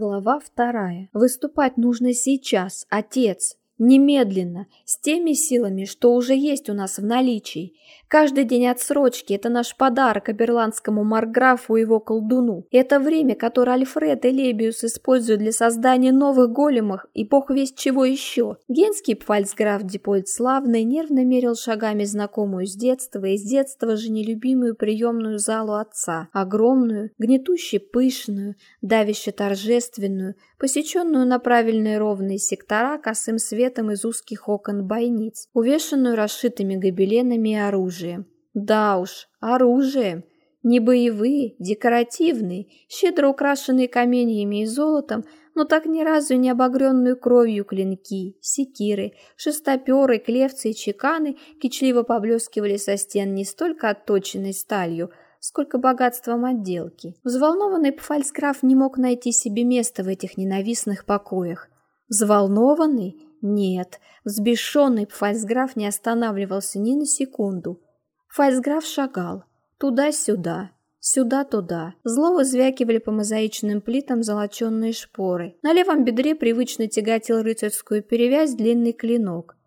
Глава вторая. Выступать нужно сейчас, отец. Немедленно, с теми силами, что уже есть у нас в наличии. Каждый день отсрочки – это наш подарок аберландскому марграфу и его колдуну. Это время, которое Альфред и Лебиус используют для создания новых големов и бог весть чего еще. Генский пфальцграф Дипольд Славный нервно мерил шагами знакомую с детства и с детства же нелюбимую приемную залу отца. Огромную, гнетуще пышную, давяще торжественную, посеченную на правильные ровные сектора косым светом из узких окон бойниц, увешанную расшитыми гобеленами и оружием. Да уж, оружием. Не боевые, декоративные, щедро украшенные каменьями и золотом, но так ни разу не обогренную кровью клинки, секиры, шестоперы, клевцы и чеканы кичливо поблескивали со стен не столько отточенной сталью, сколько богатством отделки. Взволнованный Пфальцграф не мог найти себе места в этих ненавистных покоях. Взволнованный? Нет, взбешенный Пфальцграф не останавливался ни на секунду. Фальцграф шагал. Туда-сюда, сюда-туда. Зло вызвякивали по мозаичным плитам золоченные шпоры. На левом бедре привычно тяготил рыцарскую перевязь длинный клинок.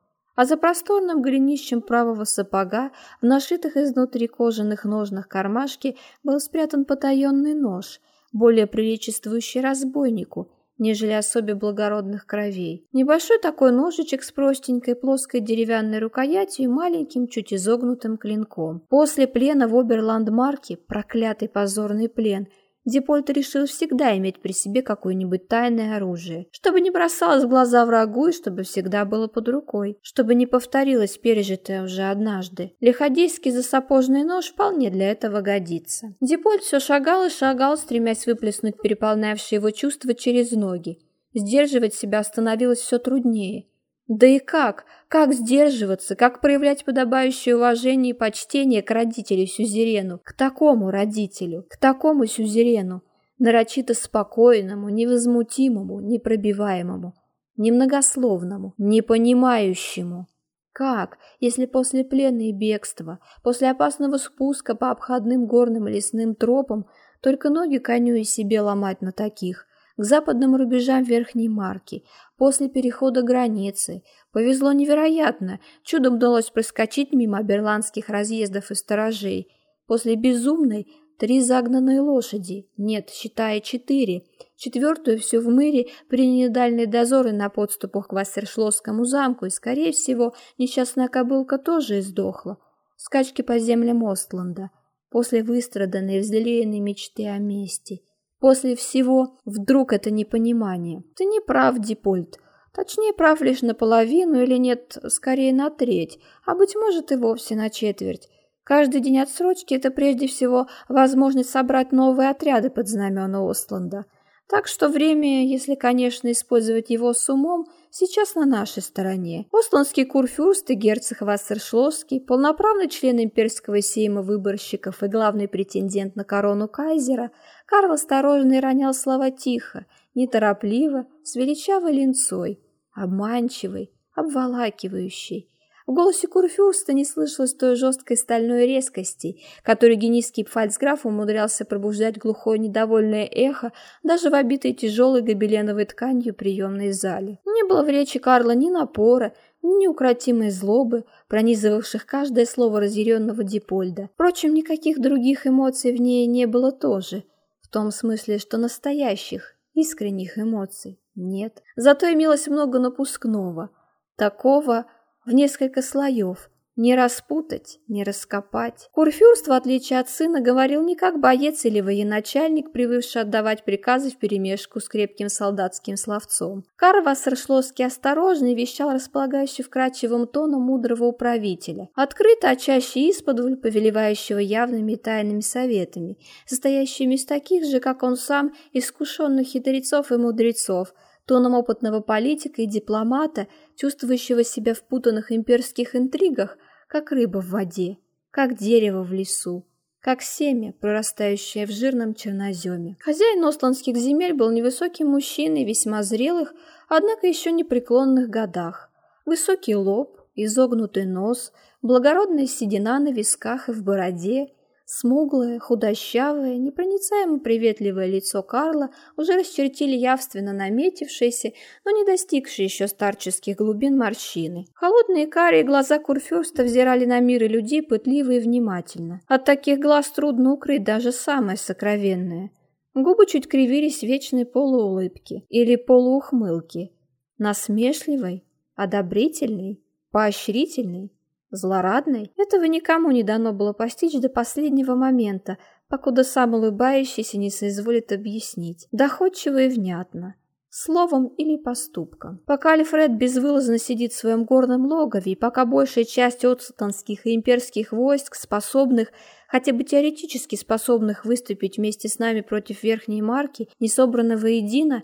А за просторным голенищем правого сапога в нашитых изнутри кожаных ножнах кармашке был спрятан потаенный нож, более приличествующий разбойнику – нежели особе благородных кровей. Небольшой такой ножичек с простенькой плоской деревянной рукоятью и маленьким, чуть изогнутым клинком. После плена в Оберландмарке, проклятый позорный плен – Дипольт решил всегда иметь при себе какое-нибудь тайное оружие, чтобы не бросалось в глаза врагу и чтобы всегда было под рукой, чтобы не повторилось пережитое уже однажды. Лиходейский засапожный нож вполне для этого годится. Дипольт все шагал и шагал, стремясь выплеснуть переполнявшие его чувства через ноги. Сдерживать себя становилось все труднее. Да и как? Как сдерживаться? Как проявлять подобающее уважение и почтение к родителю-сюзерену? К такому родителю, к такому сюзерену, нарочито спокойному, невозмутимому, непробиваемому, немногословному, непонимающему. Как, если после плена и бегства, после опасного спуска по обходным горным и лесным тропам только ноги коню и себе ломать на таких, к западным рубежам Верхней Марки, после перехода границы. Повезло невероятно, чудом удалось проскочить мимо берландских разъездов и сторожей. После безумной три загнанные лошади, нет, считая четыре, четвертую все в мыре приняли дальние дозоры на подступах к Вассершлосскому замку, и, скорее всего, несчастная кобылка тоже издохла. Скачки по землям Остланда, после выстраданной взлеянной мечты о мести – После всего вдруг это непонимание. Ты не прав, Дипольт. Точнее, прав лишь наполовину или нет, скорее на треть, а быть может и вовсе на четверть. Каждый день отсрочки – это прежде всего возможность собрать новые отряды под знамена Остланда. Так что время, если, конечно, использовать его с умом – сейчас на нашей стороне. Остландский курфюрст и герцог Вассершлосский, полноправный член имперского сейма выборщиков и главный претендент на корону кайзера, Карл осторожно и ронял слова тихо, неторопливо, с величавой линцой, обманчивой, обволакивающей. В голосе Курфюрста не слышалось той жесткой стальной резкости, которой генийский пфальцграф умудрялся пробуждать глухое недовольное эхо даже в обитой тяжелой гобеленовой тканью приемной зале. Не было в речи Карла ни напора, ни неукротимой злобы, пронизывавших каждое слово разъяренного Дипольда. Впрочем, никаких других эмоций в ней не было тоже, в том смысле, что настоящих, искренних эмоций нет. Зато имелось много напускного, такого, в несколько слоев, не распутать, не раскопать. Курфюрст, в отличие от сына, говорил не как боец или военачальник, привыкший отдавать приказы вперемешку с крепким солдатским словцом. Карл Вассершлосский осторожно вещал располагающий вкрадчивым тоном мудрого управителя, открыто, а чаще исподволь, повелевающего явными и тайными советами, состоящими из таких же, как он сам, искушенных хитрецов и мудрецов – тоном опытного политика и дипломата, чувствующего себя в путанных имперских интригах, как рыба в воде, как дерево в лесу, как семя, прорастающее в жирном черноземе. Хозяин остландских земель был невысоким мужчиной, весьма зрелых, однако еще непреклонных годах. Высокий лоб, изогнутый нос, благородная седина на висках и в бороде, Смуглое, худощавое, непроницаемо приветливое лицо Карла уже расчертили явственно наметившиеся, но не достигшие еще старческих глубин морщины. Холодные карие глаза Курфюрста взирали на мир и людей пытливо и внимательно. От таких глаз трудно укрыть даже самое сокровенное. Губы чуть кривились вечной полуулыбки или полуухмылки. Насмешливой, одобрительной, поощрительной. Злорадной этого никому не дано было постичь до последнего момента, покуда сам улыбающийся не соизволит объяснить, доходчиво и внятно, словом или поступком. Пока Альфред безвылазно сидит в своем горном логове, и пока большая часть отцутанских и имперских войск, способных, хотя бы теоретически способных выступить вместе с нами против Верхней Марки, не собраны воедино,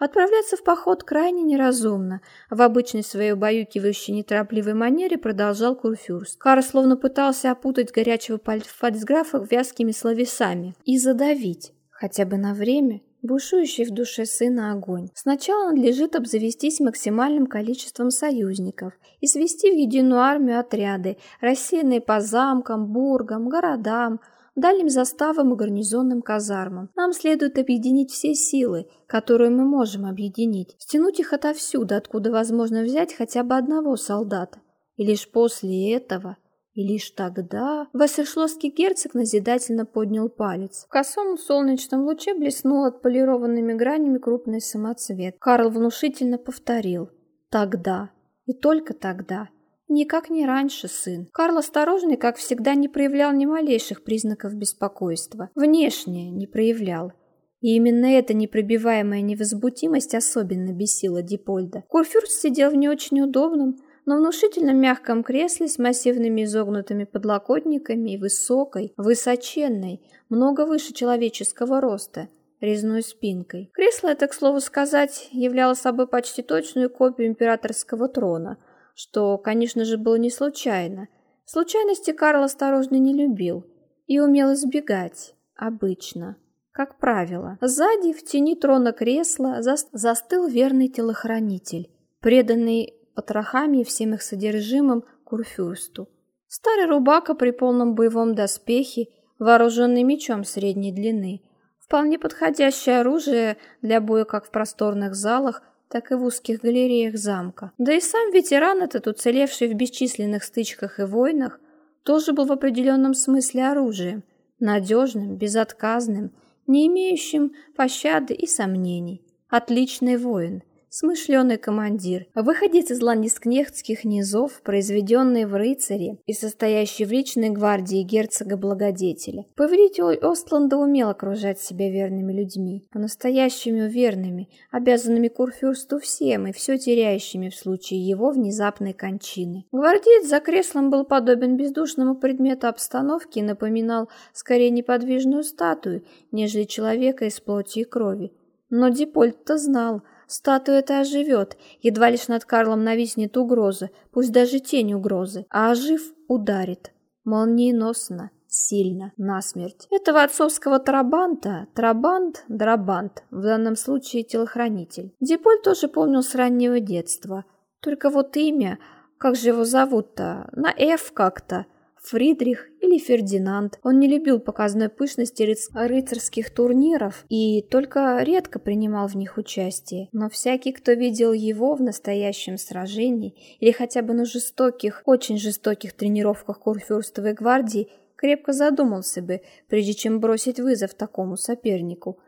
Отправляться в поход крайне неразумно. В обычной своей убаюкивающей неторопливой манере продолжал Курфюрст. Карл словно пытался опутать горячего фальцграфа вязкими словесами и задавить, хотя бы на время, бушующий в душе сына огонь. Сначала надлежит обзавестись максимальным количеством союзников и свести в единую армию отряды, рассеянные по замкам, бургам, городам, дальним заставам и гарнизонным казармам. Нам следует объединить все силы, которые мы можем объединить, стянуть их отовсюду, откуда возможно взять хотя бы одного солдата. И лишь после этого, и лишь тогда Вассершлосский герцог назидательно поднял палец. В косом солнечном луче блеснул отполированными гранями крупный самоцвет. Карл внушительно повторил «Тогда, и только тогда». Никак не раньше, сын. Карл осторожный, как всегда, не проявлял ни малейших признаков беспокойства. Внешне не проявлял. И именно эта непробиваемая невозмутимость особенно бесила Дипольда. Курфюрст сидел в не очень удобном, но внушительно мягком кресле с массивными изогнутыми подлокотниками и высокой, высоченной, много выше человеческого роста, резной спинкой. Кресло это, к слову сказать, являло собой почти точную копию императорского трона – что, конечно же, было не случайно. Случайности Карл осторожно не любил и умел избегать, обычно, как правило. Сзади, в тени трона кресла, застыл верный телохранитель, преданный потрохами и всем их содержимым курфюрсту. Старый рубака при полном боевом доспехе, вооруженный мечом средней длины, вполне подходящее оружие для боя как в просторных залах, так и в узких галереях замка. Да и сам ветеран этот, уцелевший в бесчисленных стычках и войнах, тоже был в определенном смысле оружием, надежным, безотказным, не имеющим пощады и сомнений. Отличный воин, смышленый командир, выходец из ландискнехтских низов, произведенный в рыцаре и состоящий в личной гвардии герцога-благодетеля. Повелитель Остланда умел окружать себя верными людьми, по-настоящему верными, обязанными Курфюрсту всем и все теряющими в случае его внезапной кончины. Гвардеец за креслом был подобен бездушному предмету обстановки и напоминал скорее неподвижную статую, нежели человека из плоти и крови. Но Дипольт-то знал, Статуя эта оживет, едва лишь над Карлом нависнет угроза, пусть даже тень угрозы, а ожив ударит. Молниеносно, сильно, насмерть. Этого отцовского Трабанта, Трабант, Драбант, в данном случае телохранитель. Диполь тоже помнил с раннего детства. Только вот имя, как же его зовут-то, на «Ф» как-то – Фридрих или Фердинанд. Он не любил показной пышности рыцарских турниров и только редко принимал в них участие. Но всякий, кто видел его в настоящем сражении или хотя бы на жестоких, очень жестоких тренировках Курфюрстовой гвардии, крепко задумался бы, прежде чем бросить вызов такому сопернику.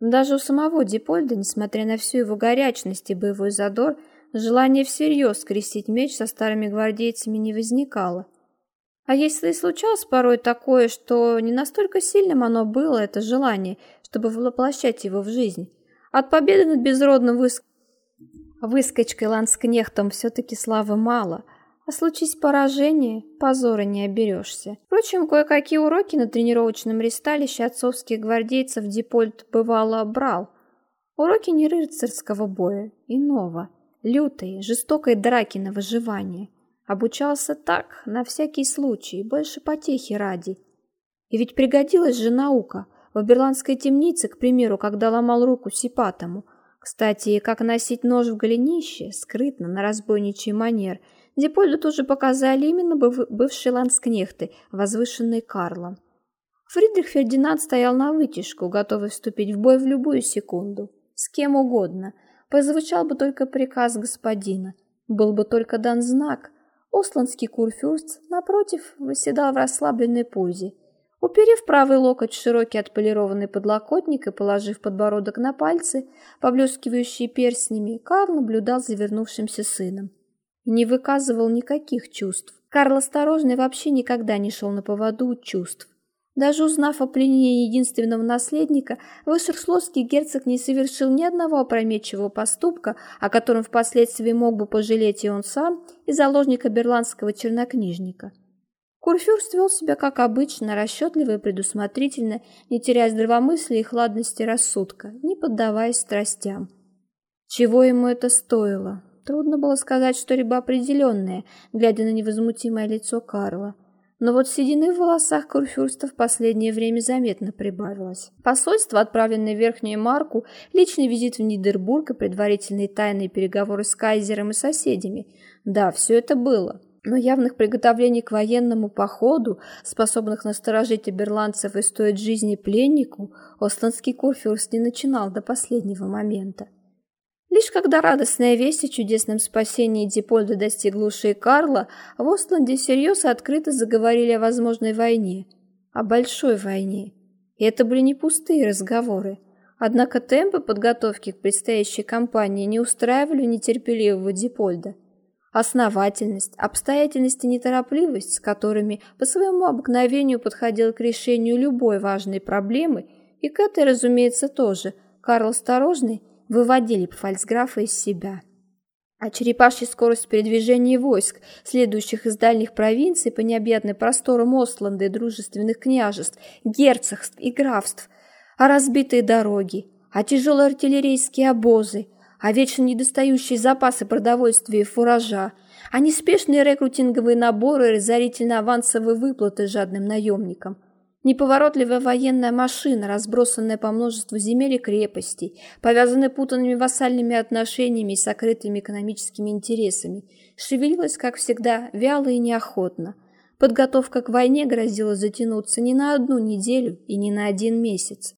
Даже у самого Дипольда, несмотря на всю его горячность и боевой задор, желание всерьез скрестить меч со старыми гвардейцами не возникало. А если и случалось порой такое, что не настолько сильным оно было, это желание, чтобы воплощать его в жизнь, от победы над безродным выс... выскочкой ланскнехтом все-таки славы мало, а случись поражение, позора не оберешься. Впрочем, кое-какие уроки на тренировочном ристалище отцовских гвардейцев Дипольт бывало брал. Уроки не рыцарского боя, иного, лютой, жестокой драки на выживание – Обучался так, на всякий случай, больше потехи ради. И ведь пригодилась же наука. В Аберландской темнице, к примеру, когда ломал руку Сипатому. Кстати, как носить нож в голенище, скрытно, на разбойничий манер, Дипольду тоже показали именно бывшие ланскнехты, возвышенные Карлом. Фридрих Фердинанд стоял на вытяжку, готовый вступить в бой в любую секунду. С кем угодно. Позвучал бы только приказ господина. Был бы только дан знак. Осландский курфюрст, напротив, восседал в расслабленной позе. Уперев правый локоть в широкий отполированный подлокотник и положив подбородок на пальцы, поблескивающие перстнями, Карл наблюдал за вернувшимся сыном. Не выказывал никаких чувств. Карл Осторожный вообще никогда не шел на поводу чувств. Даже узнав о пленении единственного наследника, Вышерсловский герцог не совершил ни одного опрометчивого поступка, о котором впоследствии мог бы пожалеть и он сам, и заложника берландского чернокнижника. Курфюрст вел себя как обычно, расчетливо и предусмотрительно, не теряя здравомыслия и хладности рассудка, не поддаваясь страстям. Чего ему это стоило? Трудно было сказать что-либо определенное, глядя на невозмутимое лицо Карла. Но вот седины в волосах курфюрста в последнее время заметно прибавилось. Посольство, отправленное в Верхнюю Марку, личный визит в Нидербург и предварительные тайные переговоры с кайзером и соседями. Да, все это было. Но явных приготовлений к военному походу, способных насторожить оберландцев и стоить жизни пленнику, Осландский курфюрст не начинал до последнего момента. Лишь когда радостная весть о чудесном спасении Дипольда достигла ушей Карла, в Остланде всерьез и открыто заговорили о возможной войне, о большой войне. И это были не пустые разговоры. Однако темпы подготовки к предстоящей кампании не устраивали нетерпеливого Дипольда. Основательность, обстоятельность и неторопливость, с которыми по своему обыкновению подходил к решению любой важной проблемы, и к этой, разумеется, тоже, Карл Осторожный – выводили пфальцграфа из себя. А черепашья скорость передвижения войск, следующих из дальних провинций по необъятным просторам Остланда и дружественных княжеств, герцогств и графств, а разбитые дороги, а тяжелые артиллерийские обозы, а вечно недостающие запасы продовольствия и фуража, а неспешные рекрутинговые наборы и разорительно-авансовые выплаты жадным наемникам – Неповоротливая военная машина, разбросанная по множеству земель и крепостей, повязанная путанными вассальными отношениями и сокрытыми экономическими интересами, шевелилась, как всегда, вяло и неохотно. Подготовка к войне грозила затянуться не на одну неделю и не на один месяц.